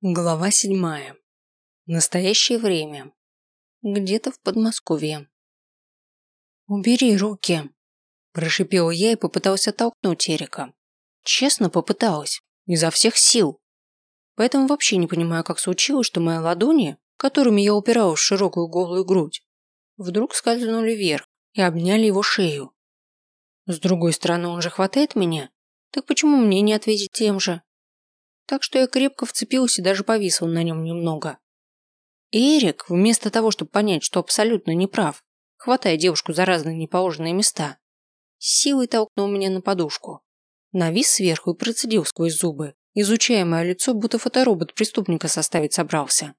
Глава седьмая. Настоящее время. Где-то в Подмосковье. «Убери руки!» – прошипела я и попыталась оттолкнуть Эрика. Честно попыталась, изо всех сил. Поэтому вообще не понимаю, как случилось, что мои ладони, которыми я упиралась в широкую голую грудь, вдруг скользнули вверх и обняли его шею. С другой стороны, он же хватает меня, так почему мне не ответить тем же? Так что я крепко вцепилась и даже повисла на нем немного. Эрик, вместо того, чтобы понять, что абсолютно неправ, хватая девушку за разные неположенные места, силой толкнул меня на подушку. Навис сверху и процедил сквозь зубы, изучая мое лицо, будто фоторобот преступника составить собрался.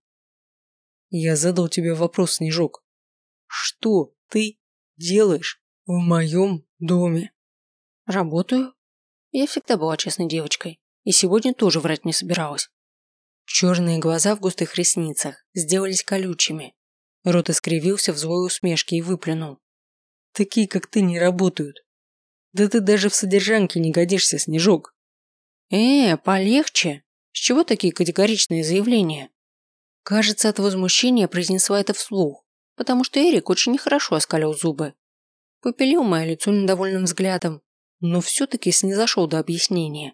Я задал тебе вопрос, Снежок. Что ты делаешь в моем доме? Работаю. Я всегда была честной девочкой. И сегодня тоже врать не собиралась. Черные глаза в густых ресницах сделались колючими. Рот искривился в злой усмешке и выплюнул. Такие, как ты, не работают. Да ты даже в содержанке не годишься, Снежок. Э, полегче. С чего такие категоричные заявления? Кажется, от возмущения произнесла это вслух, потому что Эрик очень нехорошо оскалил зубы. Попилил мое лицо недовольным взглядом, но все-таки снизошел до объяснения.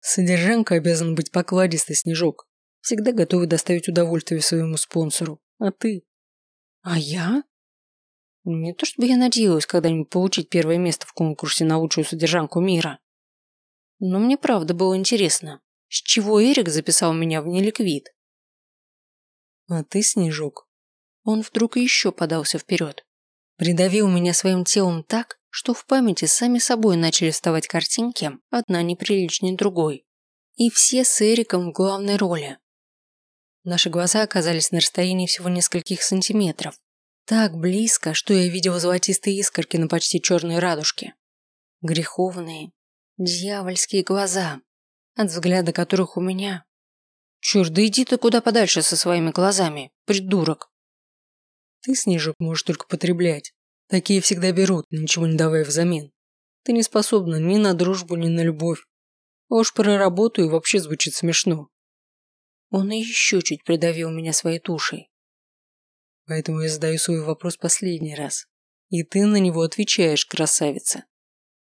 Содержанка обязан быть покладистый, Снежок. Всегда готовый доставить удовольствие своему спонсору. А ты? А я? Не то чтобы я надеялась когда-нибудь получить первое место в конкурсе на лучшую содержанку мира. Но мне правда было интересно, с чего Эрик записал меня в неликвид. А ты, Снежок? Он вдруг еще подался вперед. Придавил меня своим телом так, что в памяти сами собой начали вставать картинки, одна неприличнее другой. И все с Эриком в главной роли. Наши глаза оказались на расстоянии всего нескольких сантиметров. Так близко, что я видел золотистые искорки на почти черной радужке. Греховные, дьявольские глаза, от взгляда которых у меня... Черт, да иди ты куда подальше со своими глазами, придурок. Ты, Снежок, можешь только потреблять. Такие всегда берут, ничего не давая взамен. Ты не способна ни на дружбу, ни на любовь. А уж про работу и вообще звучит смешно. Он и еще чуть придавил меня своей тушей. Поэтому я задаю свой вопрос последний раз. И ты на него отвечаешь, красавица.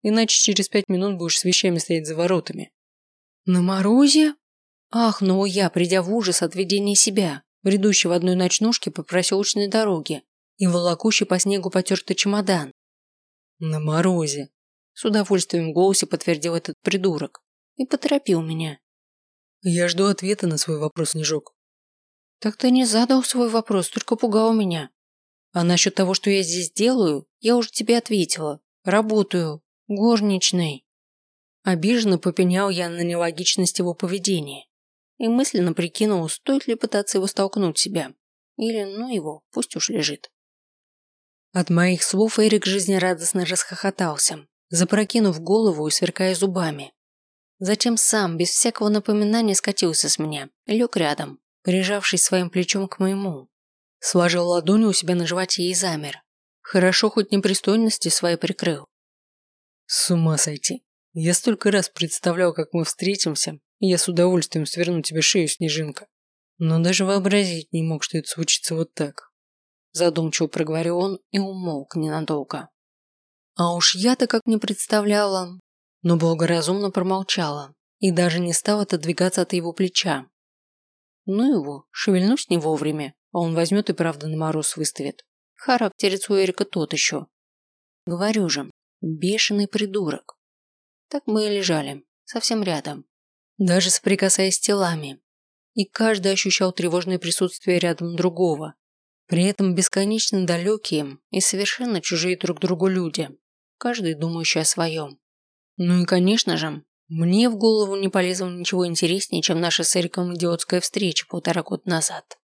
Иначе через пять минут будешь с вещами стоять за воротами. На морозе? Ахнула я, придя в ужас от видения себя, бредущей в одной ночнушке по проселочной дороге, и волокущий по снегу потертый чемодан. На морозе. С удовольствием в голосе подтвердил этот придурок и поторопил меня. Я жду ответа на свой вопрос, Снежок. Так ты не задал свой вопрос, только пугал меня. А насчет того, что я здесь делаю, я уже тебе ответила. Работаю. Горничной. Обиженно попенял я на нелогичность его поведения и мысленно прикинул, стоит ли пытаться его столкнуть себя. Или, ну его, пусть уж лежит. От моих слов Эрик жизнерадостно расхохотался, запрокинув голову и сверкая зубами. Затем сам, без всякого напоминания, скатился с меня, лег рядом, прижавшись своим плечом к моему. Сложил ладони у себя на животе и замер. Хорошо хоть непристойности свои прикрыл. С ума сойти. Я столько раз представлял, как мы встретимся, и я с удовольствием сверну тебе шею, Снежинка. Но даже вообразить не мог, что это случится вот так. Задумчиво проговорил он и умолк ненадолго. А уж я-то как не представляла, но благоразумно промолчала и даже не стала отодвигаться от его плеча. Ну его, шевельнусь не вовремя, а он возьмет и правда на мороз выставит. Характерец у Эрика тот еще. Говорю же, бешеный придурок. Так мы и лежали, совсем рядом, даже соприкасаясь телами. И каждый ощущал тревожное присутствие рядом другого, при этом бесконечно далекие и совершенно чужие друг другу люди, каждый думающий о своем. Ну и, конечно же, мне в голову не полезло ничего интереснее, чем наша с Эриком идиотская встреча полтора года назад.